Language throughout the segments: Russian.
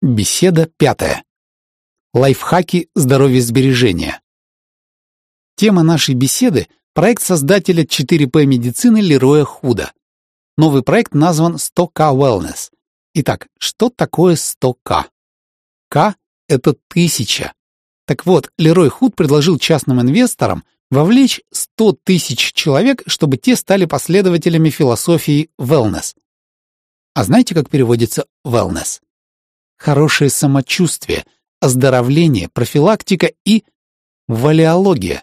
Беседа пятая. Лайфхаки здоровья сбережения. Тема нашей беседы – проект создателя 4P медицины Лероя Худа. Новый проект назван 100K Wellness. Итак, что такое 100К? К – это тысяча. Так вот, Лерой Худ предложил частным инвесторам вовлечь 100 тысяч человек, чтобы те стали последователями философии wellness. А знаете, как переводится wellness? Хорошее самочувствие, оздоровление, профилактика и валиология.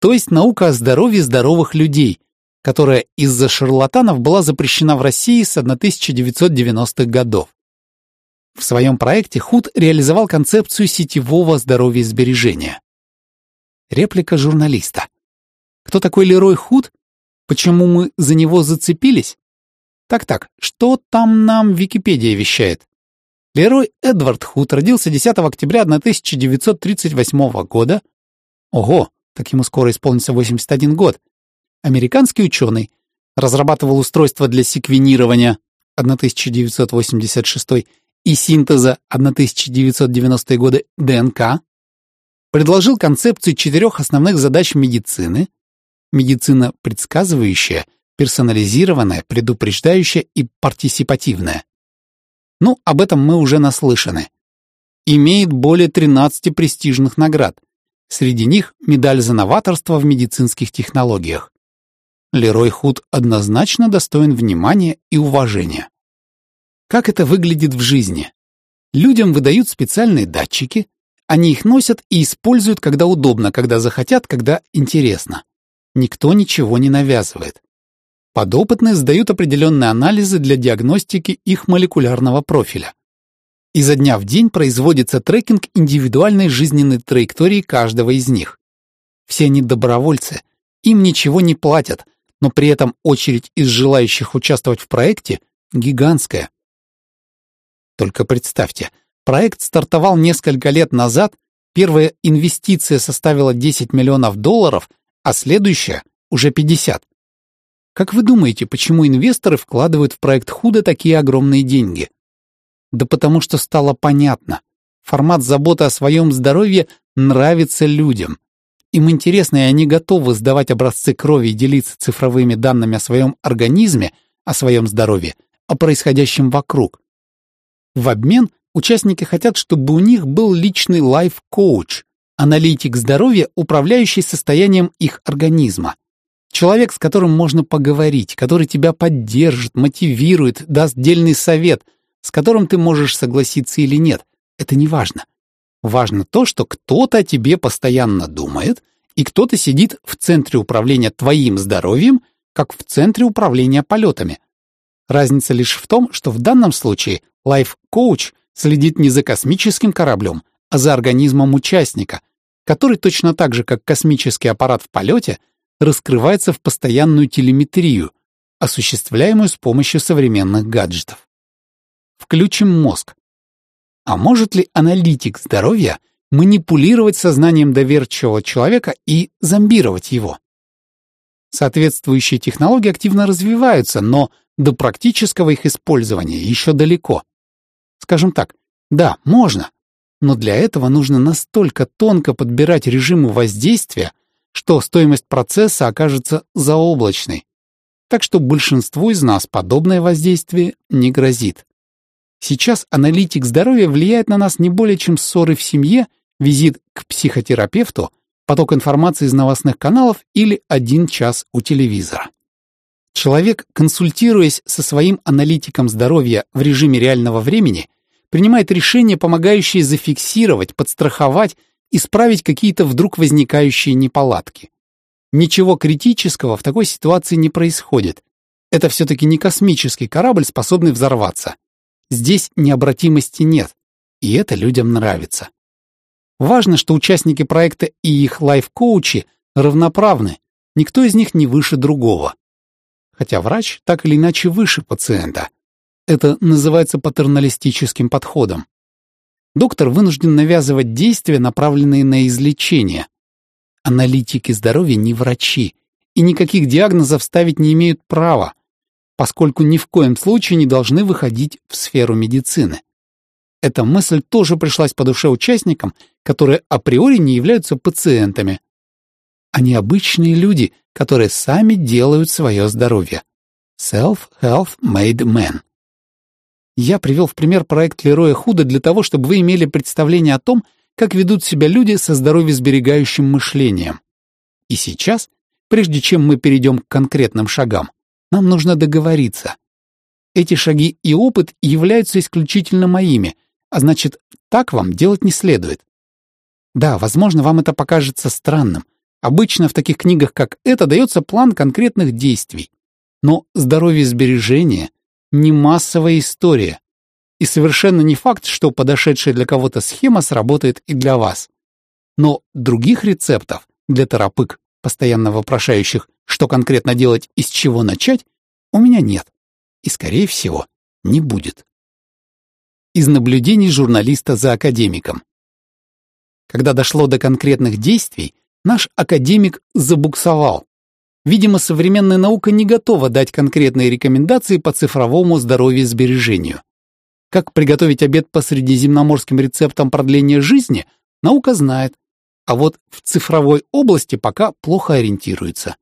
То есть наука о здоровье здоровых людей, которая из-за шарлатанов была запрещена в России с 1990-х годов. В своем проекте Худ реализовал концепцию сетевого здоровья сбережения. Реплика журналиста. Кто такой Лерой Худ? Почему мы за него зацепились? Так-так, что там нам Википедия вещает? Лерой Эдвард Худ родился 10 октября 1938 года. Ого, так ему скоро исполнится 81 год. Американский ученый. Разрабатывал устройство для секвенирования 1986 и синтеза 1990 годы ДНК. Предложил концепцию четырех основных задач медицины. Медицина предсказывающая, персонализированная, предупреждающая и партисипативная. Ну, об этом мы уже наслышаны. Имеет более 13 престижных наград. Среди них медаль за новаторство в медицинских технологиях. Лерой Худ однозначно достоин внимания и уважения. Как это выглядит в жизни? Людям выдают специальные датчики, они их носят и используют, когда удобно, когда захотят, когда интересно. Никто ничего не навязывает. Подопытные сдают определенные анализы для диагностики их молекулярного профиля. Изо дня в день производится трекинг индивидуальной жизненной траектории каждого из них. Все они добровольцы, им ничего не платят, но при этом очередь из желающих участвовать в проекте гигантская. Только представьте, проект стартовал несколько лет назад, первая инвестиция составила 10 миллионов долларов, а следующая — уже 50. Как вы думаете, почему инвесторы вкладывают в проект Худо такие огромные деньги? Да потому что стало понятно. Формат заботы о своем здоровье нравится людям. Им интересно, и они готовы сдавать образцы крови и делиться цифровыми данными о своем организме, о своем здоровье, о происходящем вокруг. В обмен участники хотят, чтобы у них был личный лайф-коуч, аналитик здоровья, управляющий состоянием их организма. Человек, с которым можно поговорить, который тебя поддержит, мотивирует, даст дельный совет, с которым ты можешь согласиться или нет. Это не важно. Важно то, что кто-то о тебе постоянно думает, и кто-то сидит в центре управления твоим здоровьем, как в центре управления полетами. Разница лишь в том, что в данном случае лайф-коуч следит не за космическим кораблем, а за организмом участника, который точно так же, как космический аппарат в полете – раскрывается в постоянную телеметрию, осуществляемую с помощью современных гаджетов. Включим мозг. А может ли аналитик здоровья манипулировать сознанием доверчивого человека и зомбировать его? Соответствующие технологии активно развиваются, но до практического их использования еще далеко. Скажем так, да, можно, но для этого нужно настолько тонко подбирать режимы воздействия, что стоимость процесса окажется заоблачной, так что большинству из нас подобное воздействие не грозит. Сейчас аналитик здоровья влияет на нас не более чем ссоры в семье, визит к психотерапевту, поток информации из новостных каналов или один час у телевизора. Человек, консультируясь со своим аналитиком здоровья в режиме реального времени, принимает решения, помогающие зафиксировать, подстраховать исправить какие-то вдруг возникающие неполадки. Ничего критического в такой ситуации не происходит. Это все-таки не космический корабль, способный взорваться. Здесь необратимости нет, и это людям нравится. Важно, что участники проекта и их лайф-коучи равноправны, никто из них не выше другого. Хотя врач так или иначе выше пациента. Это называется патерналистическим подходом доктор вынужден навязывать действия, направленные на излечение. Аналитики здоровья не врачи, и никаких диагнозов ставить не имеют права, поскольку ни в коем случае не должны выходить в сферу медицины. Эта мысль тоже пришлась по душе участникам, которые априори не являются пациентами. Они обычные люди, которые сами делают свое здоровье. Self-Health Made Man. Я привел в пример проект Лероя Худа для того, чтобы вы имели представление о том, как ведут себя люди со здоровьесберегающим мышлением. И сейчас, прежде чем мы перейдем к конкретным шагам, нам нужно договориться. Эти шаги и опыт являются исключительно моими, а значит, так вам делать не следует. Да, возможно, вам это покажется странным. Обычно в таких книгах, как эта, дается план конкретных действий. Но здоровье сбережения — не массовая история. И совершенно не факт, что подошедшая для кого-то схема сработает и для вас. Но других рецептов для торопык, постоянно вопрошающих, что конкретно делать и с чего начать, у меня нет. И, скорее всего, не будет. Из наблюдений журналиста за академиком. Когда дошло до конкретных действий, наш академик забуксовал. Видимо, современная наука не готова дать конкретные рекомендации по цифровому здоровью сбережению. Как приготовить обед по средиземноморским рецептам продления жизни, наука знает, а вот в цифровой области пока плохо ориентируется.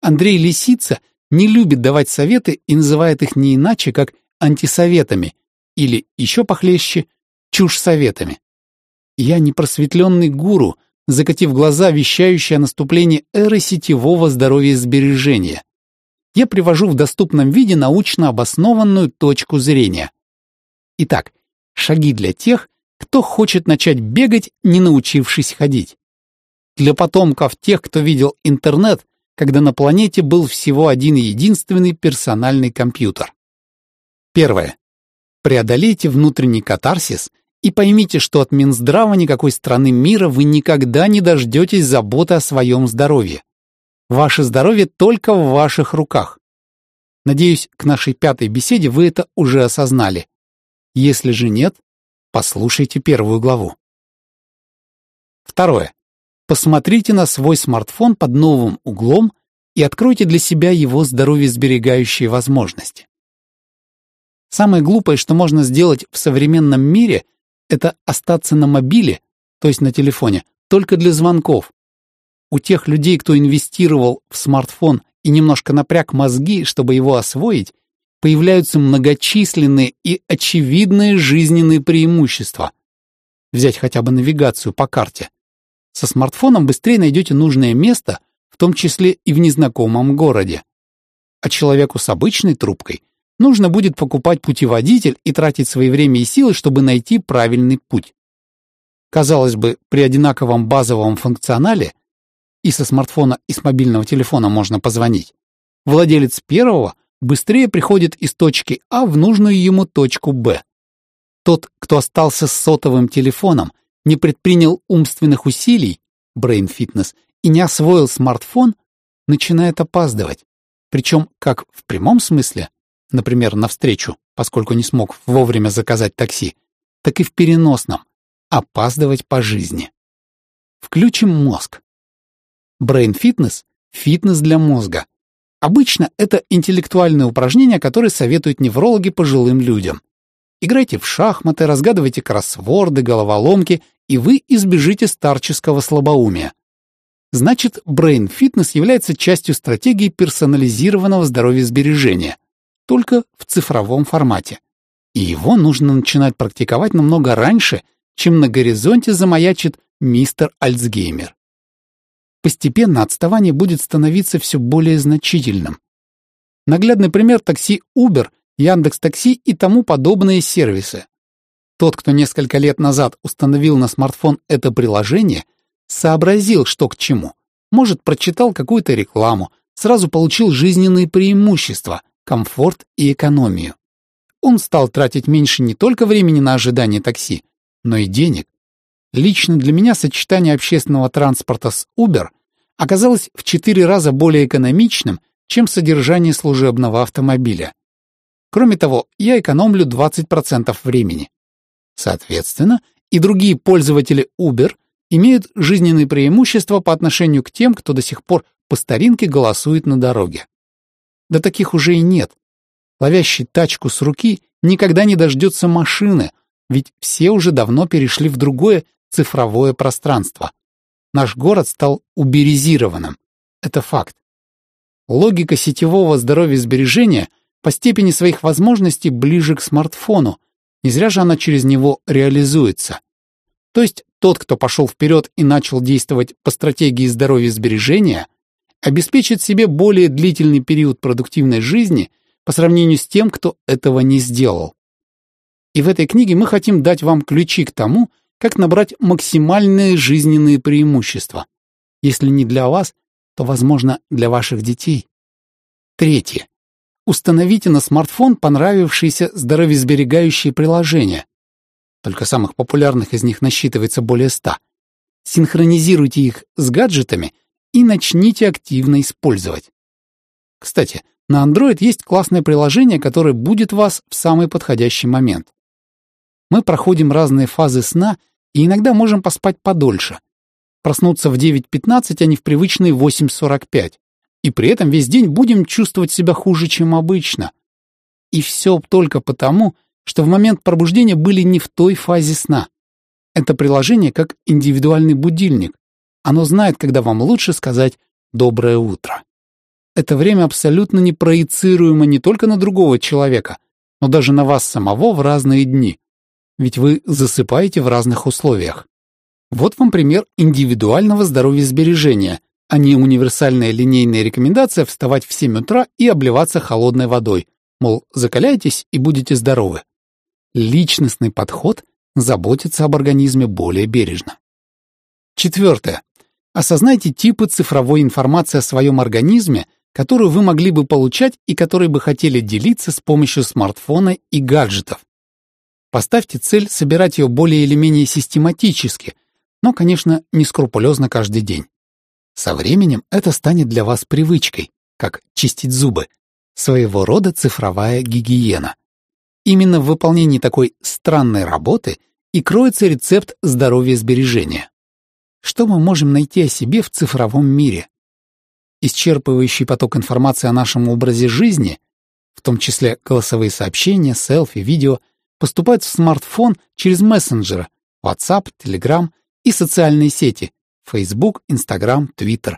Андрей Лисица не любит давать советы и называет их не иначе, как антисоветами или, еще похлеще, чушь советами. Я не просветленный гуру, закатив глаза, вещающий о наступлении эры сетевого здоровья и сбережения. Я привожу в доступном виде научно обоснованную точку зрения. Итак, шаги для тех, кто хочет начать бегать, не научившись ходить. Для потомков тех, кто видел интернет, когда на планете был всего один единственный персональный компьютер. Первое. Преодолейте внутренний катарсис и поймите, что от Минздрава никакой страны мира вы никогда не дождетесь заботы о своем здоровье. Ваше здоровье только в ваших руках. Надеюсь, к нашей пятой беседе вы это уже осознали. Если же нет, послушайте первую главу. Второе. Посмотрите на свой смартфон под новым углом и откройте для себя его здоровье-сберегающие возможности. Самое глупое, что можно сделать в современном мире, это остаться на мобиле, то есть на телефоне, только для звонков. У тех людей, кто инвестировал в смартфон и немножко напряг мозги, чтобы его освоить, появляются многочисленные и очевидные жизненные преимущества. Взять хотя бы навигацию по карте. Со смартфоном быстрее найдете нужное место, в том числе и в незнакомом городе. А человеку с обычной трубкой нужно будет покупать путеводитель и тратить свои время и силы, чтобы найти правильный путь. Казалось бы, при одинаковом базовом функционале и со смартфона, и с мобильного телефона можно позвонить, владелец первого быстрее приходит из точки А в нужную ему точку Б. Тот, кто остался с сотовым телефоном, не предпринял умственных усилий, brain fitness, и не освоил смартфон, начинает опаздывать. Причем как в прямом смысле, например, навстречу, поскольку не смог вовремя заказать такси, так и в переносном — опаздывать по жизни. Включим мозг. Fitness — фитнес для мозга. Обычно это интеллектуальные упражнения, которые советуют неврологи пожилым людям. Играйте в шахматы, разгадывайте кроссворды, головоломки, и вы избежите старческого слабоумия. Значит, Fitness является частью стратегии персонализированного здоровья сбережения — только в цифровом формате. И его нужно начинать практиковать намного раньше, чем на горизонте замаячит мистер Альцгеймер. Постепенно отставание будет становиться все более значительным. Наглядный пример такси Uber, Яндекс Такси и тому подобные сервисы. Тот, кто несколько лет назад установил на смартфон это приложение, сообразил, что к чему. Может, прочитал какую-то рекламу, сразу получил жизненные преимущества, комфорт и экономию. Он стал тратить меньше не только времени на ожидание такси, но и денег. Лично для меня сочетание общественного транспорта с Uber оказалось в четыре раза более экономичным, чем содержание служебного автомобиля. Кроме того, я экономлю 20% времени. Соответственно, и другие пользователи Uber имеют жизненные преимущества по отношению к тем, кто до сих пор по старинке голосует на дороге. Да таких уже и нет. Ловящий тачку с руки никогда не дождется машины, Ведь все уже давно перешли в другое цифровое пространство. Наш город стал уберизированным. Это факт. Логика сетевого здоровья сбережения по степени своих возможностей ближе к смартфону. Не зря же она через него реализуется. То есть тот, кто пошел вперед и начал действовать по стратегии здоровья сбережения, обеспечит себе более длительный период продуктивной жизни по сравнению с тем, кто этого не сделал. И в этой книге мы хотим дать вам ключи к тому, как набрать максимальные жизненные преимущества. Если не для вас, то, возможно, для ваших детей. Третье. Установите на смартфон понравившиеся здоровьесберегающие приложения. Только самых популярных из них насчитывается более ста. Синхронизируйте их с гаджетами и начните активно использовать. Кстати, на Android есть классное приложение, которое будет вас в самый подходящий момент. Мы проходим разные фазы сна и иногда можем поспать подольше. Проснуться в 9.15, а не в привычные 8.45 и при этом весь день будем чувствовать себя хуже, чем обычно. И все только потому, что в момент пробуждения были не в той фазе сна. Это приложение как индивидуальный будильник. Оно знает, когда вам лучше сказать «доброе утро». Это время абсолютно не проецируемо не только на другого человека, но даже на вас самого в разные дни. Ведь вы засыпаете в разных условиях. Вот вам пример индивидуального здоровья сбережения, а не универсальная линейная рекомендация вставать в 7 утра и обливаться холодной водой, мол, закаляйтесь и будете здоровы. Личностный подход заботится об организме более бережно. Четвертое. Осознайте типы цифровой информации о своем организме, которую вы могли бы получать и которой бы хотели делиться с помощью смартфона и гаджетов. Поставьте цель собирать ее более или менее систематически, но, конечно, не скрупулезно каждый день. Со временем это станет для вас привычкой, как чистить зубы, своего рода цифровая гигиена. Именно в выполнении такой странной работы и кроется рецепт здоровья сбережения. Что мы можем найти о себе в цифровом мире? Исчерпывающий поток информации о нашем образе жизни, в том числе голосовые сообщения, селфи, видео, поступают в смартфон через мессенджеры, WhatsApp, Telegram и социальные сети, Facebook, Instagram, Twitter.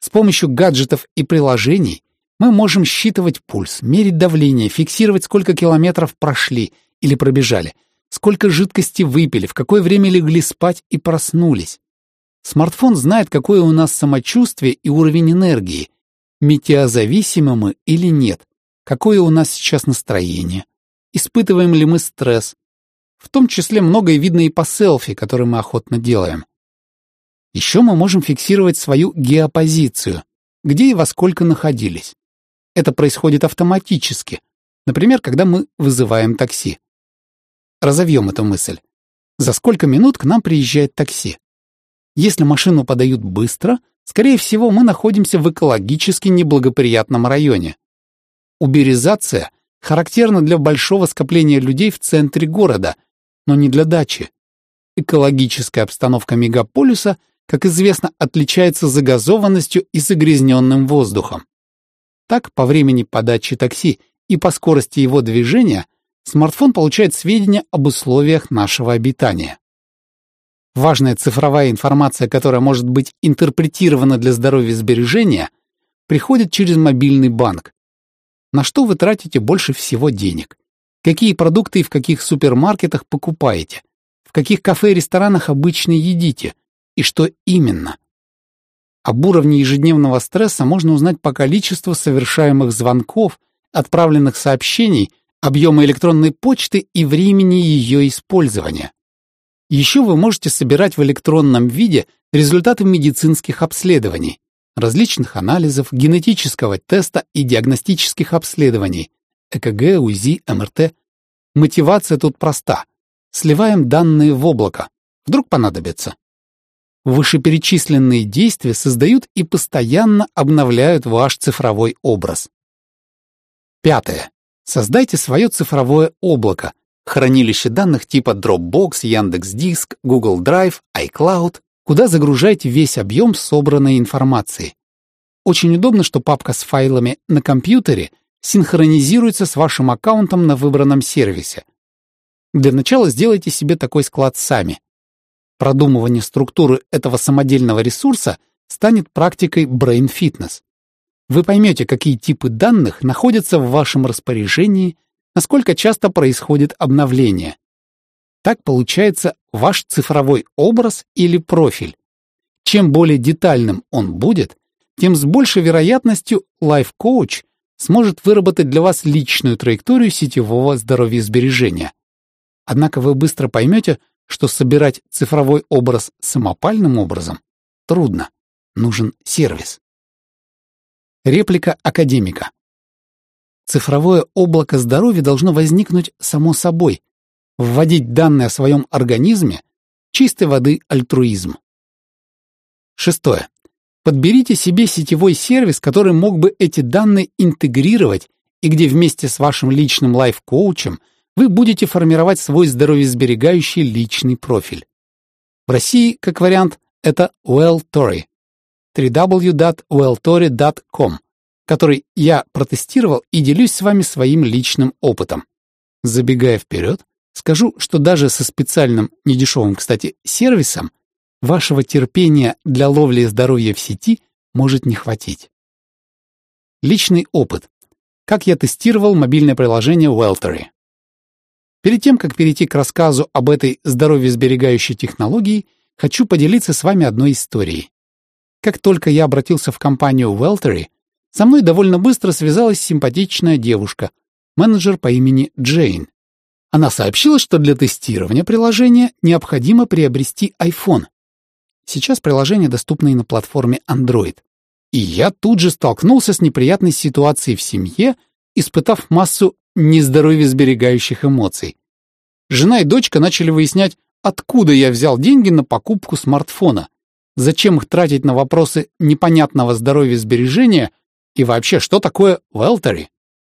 С помощью гаджетов и приложений мы можем считывать пульс, мерить давление, фиксировать, сколько километров прошли или пробежали, сколько жидкости выпили, в какое время легли спать и проснулись. Смартфон знает, какое у нас самочувствие и уровень энергии, метеозависимы мы или нет, какое у нас сейчас настроение, испытываем ли мы стресс. В том числе многое видно и по селфи, которые мы охотно делаем. Еще мы можем фиксировать свою геопозицию, где и во сколько находились. Это происходит автоматически, например, когда мы вызываем такси. Разовьем эту мысль. За сколько минут к нам приезжает такси? Если машину подают быстро, скорее всего, мы находимся в экологически неблагоприятном районе. Уберизация характерна для большого скопления людей в центре города, но не для дачи. Экологическая обстановка мегаполиса – как известно, отличается загазованностью и загрязненным воздухом. Так, по времени подачи такси и по скорости его движения смартфон получает сведения об условиях нашего обитания. Важная цифровая информация, которая может быть интерпретирована для здоровья сбережения, приходит через мобильный банк. На что вы тратите больше всего денег? Какие продукты и в каких супермаркетах покупаете? В каких кафе и ресторанах обычно едите? и что именно. Об уровне ежедневного стресса можно узнать по количеству совершаемых звонков, отправленных сообщений, объема электронной почты и времени ее использования. Еще вы можете собирать в электронном виде результаты медицинских обследований, различных анализов, генетического теста и диагностических обследований, ЭКГ, УЗИ, МРТ. Мотивация тут проста. Сливаем данные в облако. Вдруг понадобится. Вышеперечисленные действия создают и постоянно обновляют ваш цифровой образ. Пятое. Создайте свое цифровое облако, хранилище данных типа Dropbox, Яндекс.Диск, Google Drive, iCloud, куда загружаете весь объем собранной информации. Очень удобно, что папка с файлами на компьютере синхронизируется с вашим аккаунтом на выбранном сервисе. Для начала сделайте себе такой склад сами. Продумывание структуры этого самодельного ресурса станет практикой Brain Fitness. Вы поймете, какие типы данных находятся в вашем распоряжении, насколько часто происходит обновление. Так получается ваш цифровой образ или профиль. Чем более детальным он будет, тем с большей вероятностью лайф-коуч сможет выработать для вас личную траекторию сетевого здоровья сбережения. Однако вы быстро поймете, что собирать цифровой образ самопальным образом трудно. Нужен сервис. Реплика академика. Цифровое облако здоровья должно возникнуть само собой. Вводить данные о своем организме – чистой воды альтруизм. Шестое. Подберите себе сетевой сервис, который мог бы эти данные интегрировать и где вместе с вашим личным лайф-коучем вы будете формировать свой здоровьесберегающий личный профиль. В России, как вариант, это WellTory www.welltory.com, который я протестировал и делюсь с вами своим личным опытом. Забегая вперед, скажу, что даже со специальным, недешевым, кстати, сервисом вашего терпения для ловли здоровья в сети может не хватить. Личный опыт. Как я тестировал мобильное приложение Weltery. Перед тем, как перейти к рассказу об этой здоровьесберегающей технологии, хочу поделиться с вами одной историей. Как только я обратился в компанию Weltery, со мной довольно быстро связалась симпатичная девушка, менеджер по имени Джейн. Она сообщила, что для тестирования приложения необходимо приобрести iPhone, Сейчас приложение доступно и на платформе Android. И я тут же столкнулся с неприятной ситуацией в семье, испытав массу нездоровьесберегающих эмоций. Жена и дочка начали выяснять, откуда я взял деньги на покупку смартфона, зачем их тратить на вопросы непонятного здоровья сбережения и вообще, что такое Велтери.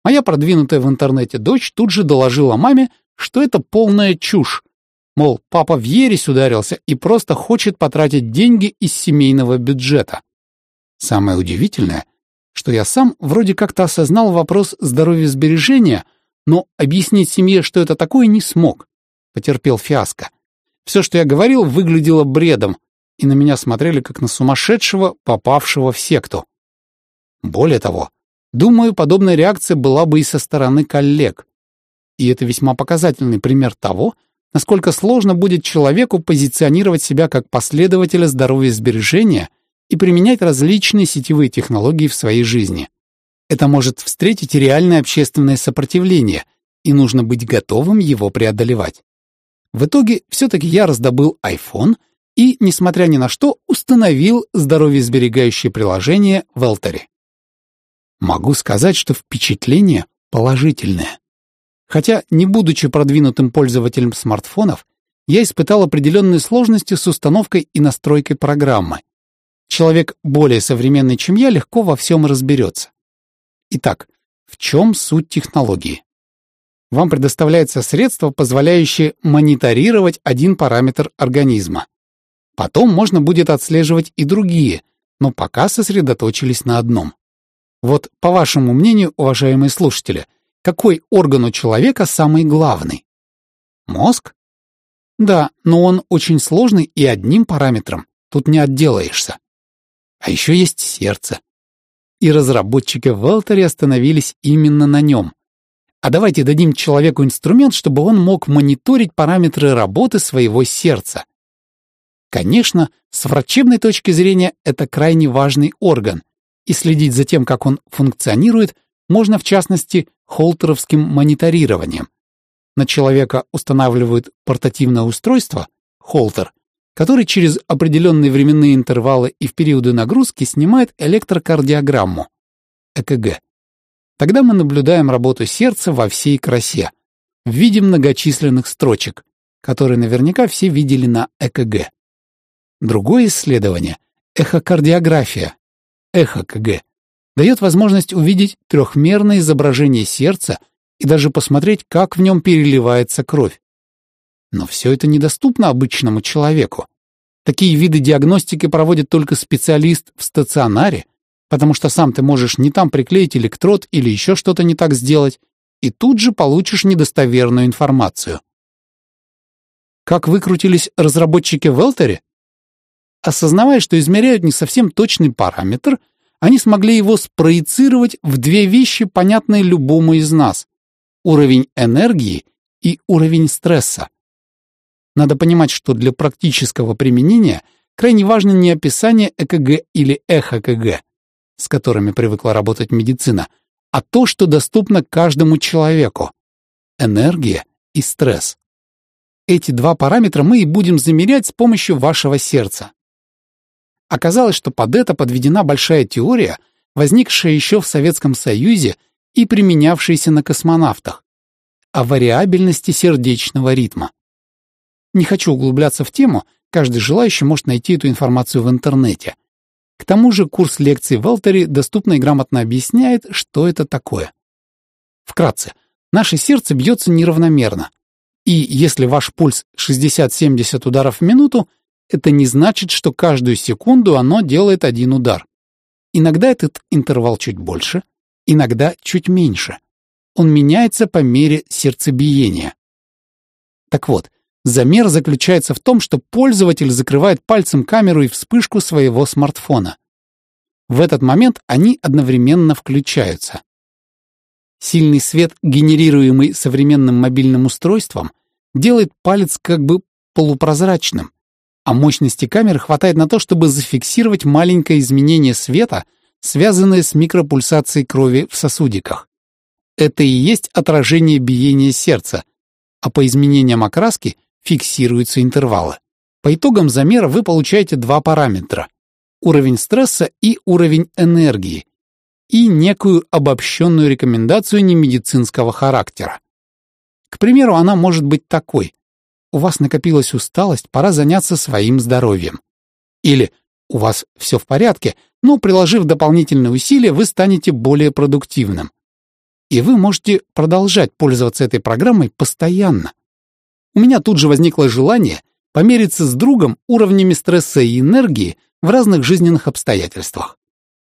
Моя продвинутая в интернете дочь тут же доложила маме, что это полная чушь, Мол, папа в ересь ударился и просто хочет потратить деньги из семейного бюджета. Самое удивительное, что я сам вроде как-то осознал вопрос здоровья сбережения, но объяснить семье, что это такое, не смог. Потерпел фиаско. Все, что я говорил, выглядело бредом, и на меня смотрели как на сумасшедшего, попавшего в секту. Более того, думаю, подобная реакция была бы и со стороны коллег. И это весьма показательный пример того, насколько сложно будет человеку позиционировать себя как последователя здоровья сбережения и применять различные сетевые технологии в своей жизни. Это может встретить реальное общественное сопротивление, и нужно быть готовым его преодолевать. В итоге все-таки я раздобыл iPhone и, несмотря ни на что, установил здоровьесберегающее приложение в Элтере. Могу сказать, что впечатление положительное. Хотя, не будучи продвинутым пользователем смартфонов, я испытал определенные сложности с установкой и настройкой программы. Человек более современный, чем я, легко во всем разберется. Итак, в чем суть технологии? Вам предоставляется средство, позволяющее мониторировать один параметр организма. Потом можно будет отслеживать и другие, но пока сосредоточились на одном. Вот, по вашему мнению, уважаемые слушатели, какой орган у человека самый главный? Мозг? Да, но он очень сложный и одним параметром. Тут не отделаешься. А еще есть сердце. И разработчики в Велтере остановились именно на нем. А давайте дадим человеку инструмент, чтобы он мог мониторить параметры работы своего сердца. Конечно, с врачебной точки зрения это крайне важный орган, и следить за тем, как он функционирует, можно в частности холтеровским мониторированием. На человека устанавливают портативное устройство, холтер, который через определенные временные интервалы и в периоды нагрузки снимает электрокардиограмму, ЭКГ. Тогда мы наблюдаем работу сердца во всей красе, в виде многочисленных строчек, которые наверняка все видели на ЭКГ. Другое исследование — эхокардиография, эхо-КГ, дает возможность увидеть трехмерное изображение сердца и даже посмотреть, как в нем переливается кровь. Но все это недоступно обычному человеку. Такие виды диагностики проводит только специалист в стационаре, потому что сам ты можешь не там приклеить электрод или еще что-то не так сделать, и тут же получишь недостоверную информацию. Как выкрутились разработчики в Элтере? Осознавая, что измеряют не совсем точный параметр, они смогли его спроецировать в две вещи, понятные любому из нас — уровень энергии и уровень стресса. Надо понимать, что для практического применения крайне важно не описание ЭКГ или ЭХКГ, с которыми привыкла работать медицина, а то, что доступно каждому человеку — энергия и стресс. Эти два параметра мы и будем замерять с помощью вашего сердца. Оказалось, что под это подведена большая теория, возникшая еще в Советском Союзе и применявшаяся на космонавтах, о вариабельности сердечного ритма. Не хочу углубляться в тему, каждый желающий может найти эту информацию в интернете. К тому же курс лекций в Элтере доступно и грамотно объясняет, что это такое. Вкратце, наше сердце бьется неравномерно. И если ваш пульс 60-70 ударов в минуту, это не значит, что каждую секунду оно делает один удар. Иногда этот интервал чуть больше, иногда чуть меньше. Он меняется по мере сердцебиения. Так вот, замер заключается в том, что пользователь закрывает пальцем камеру и вспышку своего смартфона. В этот момент они одновременно включаются. Сильный свет, генерируемый современным мобильным устройством, делает палец как бы полупрозрачным, а мощности камеры хватает на то, чтобы зафиксировать маленькое изменение света, связанное с микропульсацией крови в сосудиках. Это и есть отражение биения сердца, а по изменениям окраски фиксируются интервалы. По итогам замера вы получаете два параметра – уровень стресса и уровень энергии, и некую обобщенную рекомендацию немедицинского характера. К примеру, она может быть такой у вас накопилась усталость, пора заняться своим здоровьем. Или у вас все в порядке, но, приложив дополнительные усилия, вы станете более продуктивным. И вы можете продолжать пользоваться этой программой постоянно. У меня тут же возникло желание помериться с другом уровнями стресса и энергии в разных жизненных обстоятельствах,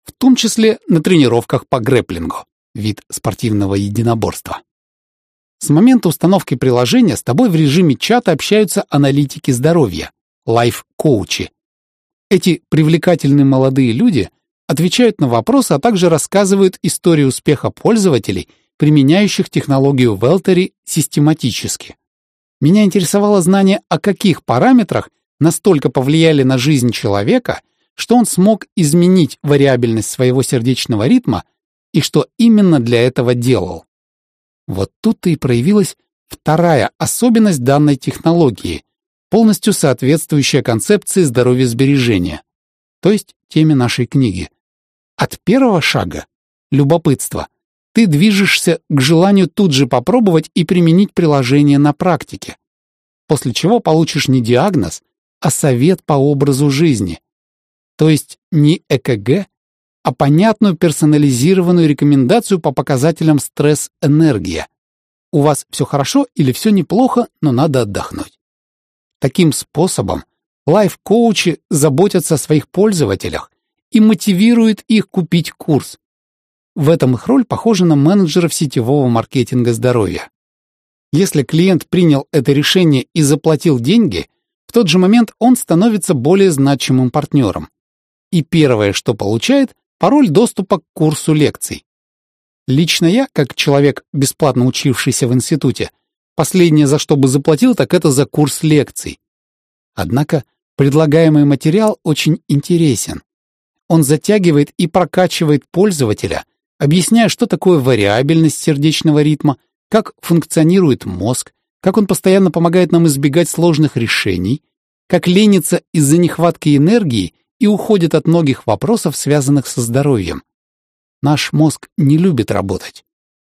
в том числе на тренировках по грэплингу, вид спортивного единоборства. С момента установки приложения с тобой в режиме чата общаются аналитики здоровья, лайф-коучи. Эти привлекательные молодые люди отвечают на вопросы, а также рассказывают историю успеха пользователей, применяющих технологию Велтери систематически. Меня интересовало знание, о каких параметрах настолько повлияли на жизнь человека, что он смог изменить вариабельность своего сердечного ритма и что именно для этого делал. Вот тут-то и проявилась вторая особенность данной технологии, полностью соответствующая концепции здоровья сбережения, то есть теме нашей книги. От первого шага — любопытство — ты движешься к желанию тут же попробовать и применить приложение на практике, после чего получишь не диагноз, а совет по образу жизни, то есть не ЭКГ, а понятную персонализированную рекомендацию по показателям стресс-энергия. У вас все хорошо или все неплохо, но надо отдохнуть. Таким способом лайф-коучи заботятся о своих пользователях и мотивируют их купить курс. В этом их роль похожа на менеджеров сетевого маркетинга здоровья. Если клиент принял это решение и заплатил деньги, в тот же момент он становится более значимым партнером. И первое, что получает, пароль доступа к курсу лекций. Лично я, как человек, бесплатно учившийся в институте, последнее, за что бы заплатил, так это за курс лекций. Однако предлагаемый материал очень интересен. Он затягивает и прокачивает пользователя, объясняя, что такое вариабельность сердечного ритма, как функционирует мозг, как он постоянно помогает нам избегать сложных решений, как ленится из-за нехватки энергии и уходит от многих вопросов, связанных со здоровьем. Наш мозг не любит работать.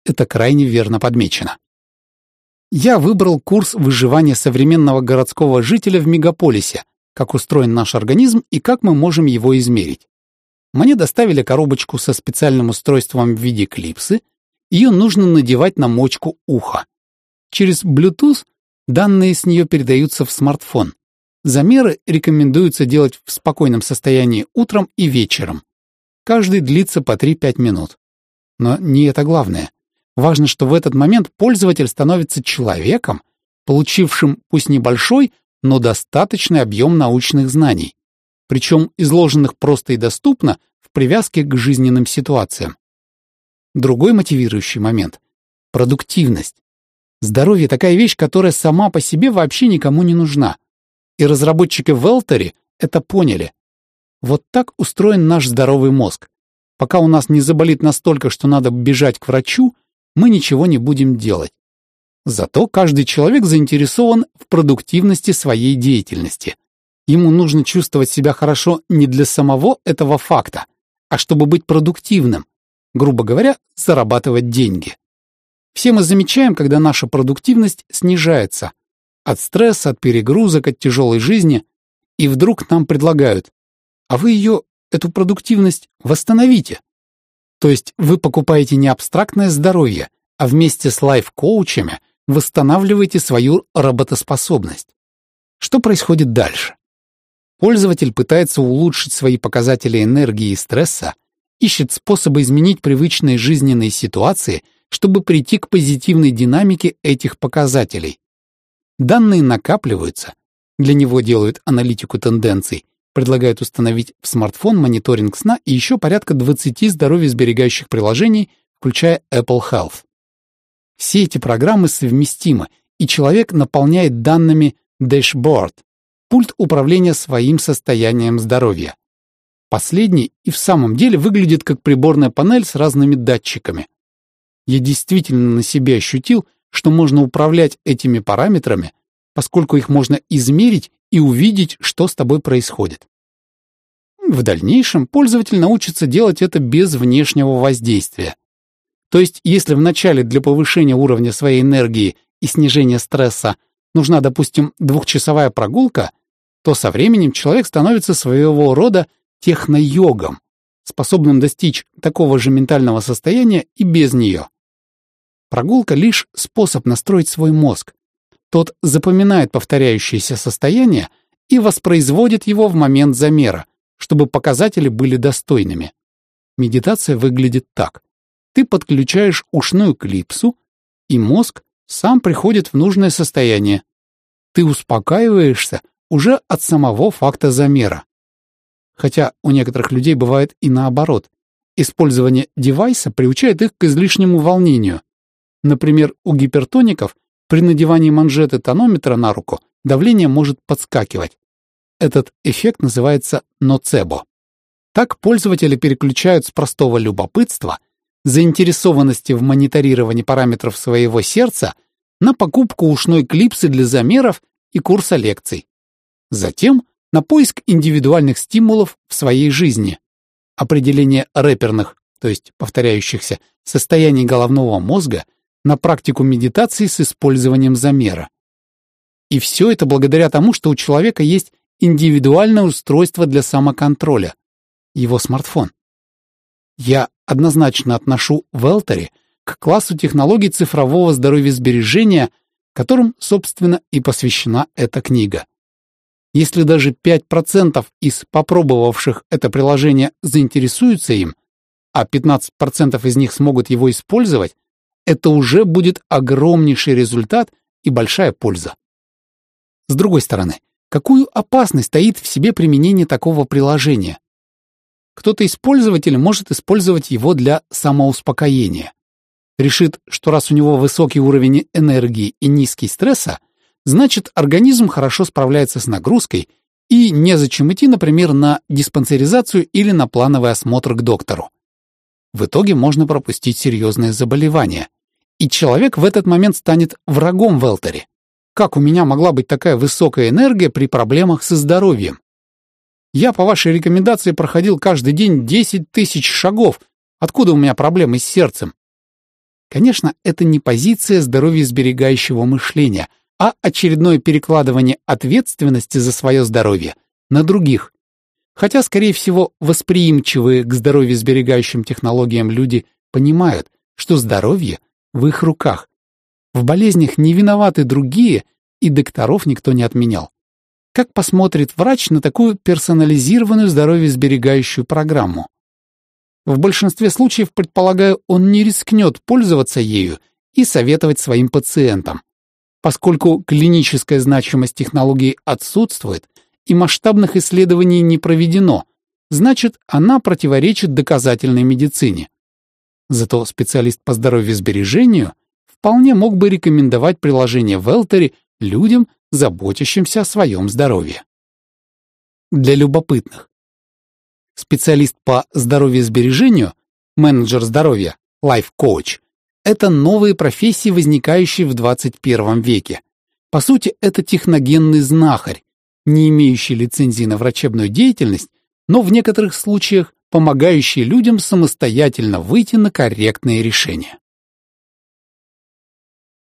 Это крайне верно подмечено. Я выбрал курс выживания современного городского жителя в мегаполисе, как устроен наш организм и как мы можем его измерить. Мне доставили коробочку со специальным устройством в виде клипсы, ее нужно надевать на мочку уха. Через Bluetooth данные с нее передаются в смартфон. Замеры рекомендуется делать в спокойном состоянии утром и вечером. Каждый длится по 3-5 минут. Но не это главное. Важно, что в этот момент пользователь становится человеком, получившим пусть небольшой, но достаточный объем научных знаний, причем изложенных просто и доступно в привязке к жизненным ситуациям. Другой мотивирующий момент – продуктивность. Здоровье – такая вещь, которая сама по себе вообще никому не нужна. И разработчики Велтери это поняли. Вот так устроен наш здоровый мозг. Пока у нас не заболит настолько, что надо бежать к врачу, мы ничего не будем делать. Зато каждый человек заинтересован в продуктивности своей деятельности. Ему нужно чувствовать себя хорошо не для самого этого факта, а чтобы быть продуктивным, грубо говоря, зарабатывать деньги. Все мы замечаем, когда наша продуктивность снижается. От стресса, от перегрузок, от тяжелой жизни. И вдруг нам предлагают, а вы ее, эту продуктивность, восстановите. То есть вы покупаете не абстрактное здоровье, а вместе с лайф-коучами восстанавливаете свою работоспособность. Что происходит дальше? Пользователь пытается улучшить свои показатели энергии и стресса, ищет способы изменить привычные жизненные ситуации, чтобы прийти к позитивной динамике этих показателей. Данные накапливаются, для него делают аналитику тенденций, предлагают установить в смартфон мониторинг сна и еще порядка 20 здоровьесберегающих приложений, включая Apple Health. Все эти программы совместимы, и человек наполняет данными Dashboard, пульт управления своим состоянием здоровья. Последний и в самом деле выглядит как приборная панель с разными датчиками. Я действительно на себе ощутил, что можно управлять этими параметрами, поскольку их можно измерить и увидеть, что с тобой происходит. В дальнейшем пользователь научится делать это без внешнего воздействия. То есть, если вначале для повышения уровня своей энергии и снижения стресса нужна, допустим, двухчасовая прогулка, то со временем человек становится своего рода техно-йогом, способным достичь такого же ментального состояния и без нее. Прогулка — лишь способ настроить свой мозг. Тот запоминает повторяющееся состояние и воспроизводит его в момент замера, чтобы показатели были достойными. Медитация выглядит так. Ты подключаешь ушную клипсу, и мозг сам приходит в нужное состояние. Ты успокаиваешься уже от самого факта замера. Хотя у некоторых людей бывает и наоборот. Использование девайса приучает их к излишнему волнению, Например, у гипертоников при надевании манжеты тонометра на руку давление может подскакивать. Этот эффект называется ноцебо. Так пользователи переключают с простого любопытства, заинтересованности в мониторировании параметров своего сердца на покупку ушной клипсы для замеров и курса лекций. Затем на поиск индивидуальных стимулов в своей жизни. Определение рэперных, то есть повторяющихся, состояний головного мозга на практику медитации с использованием замера. И все это благодаря тому, что у человека есть индивидуальное устройство для самоконтроля — его смартфон. Я однозначно отношу Велтери к классу технологий цифрового здоровья сбережения, которым, собственно, и посвящена эта книга. Если даже 5% из попробовавших это приложение заинтересуются им, а 15% из них смогут его использовать, это уже будет огромнейший результат и большая польза. С другой стороны, какую опасность стоит в себе применение такого приложения? Кто-то из пользователей может использовать его для самоуспокоения. Решит, что раз у него высокий уровень энергии и низкий стресса, значит организм хорошо справляется с нагрузкой и незачем идти, например, на диспансеризацию или на плановый осмотр к доктору. В итоге можно пропустить серьезное заболевание. И человек в этот момент станет врагом Велтери. Как у меня могла быть такая высокая энергия при проблемах со здоровьем? Я по вашей рекомендации проходил каждый день 10 тысяч шагов. Откуда у меня проблемы с сердцем? Конечно, это не позиция здоровья сберегающего мышления, а очередное перекладывание ответственности за свое здоровье на других. Хотя, скорее всего, восприимчивые к здоровью сберегающим технологиям люди понимают, что здоровье в их руках. В болезнях не виноваты другие, и докторов никто не отменял. Как посмотрит врач на такую персонализированную здоровье сберегающую программу? В большинстве случаев, предполагаю, он не рискнет пользоваться ею и советовать своим пациентам. Поскольку клиническая значимость технологии отсутствует и масштабных исследований не проведено, значит, она противоречит доказательной медицине. Зато специалист по здоровью-сбережению вполне мог бы рекомендовать приложение Велтери людям, заботящимся о своем здоровье. Для любопытных. Специалист по здоровью-сбережению, менеджер здоровья, лайф-коуч – это новые профессии, возникающие в 21 веке. По сути, это техногенный знахарь, не имеющий лицензии на врачебную деятельность, но в некоторых случаях помогающий людям самостоятельно выйти на корректные решения.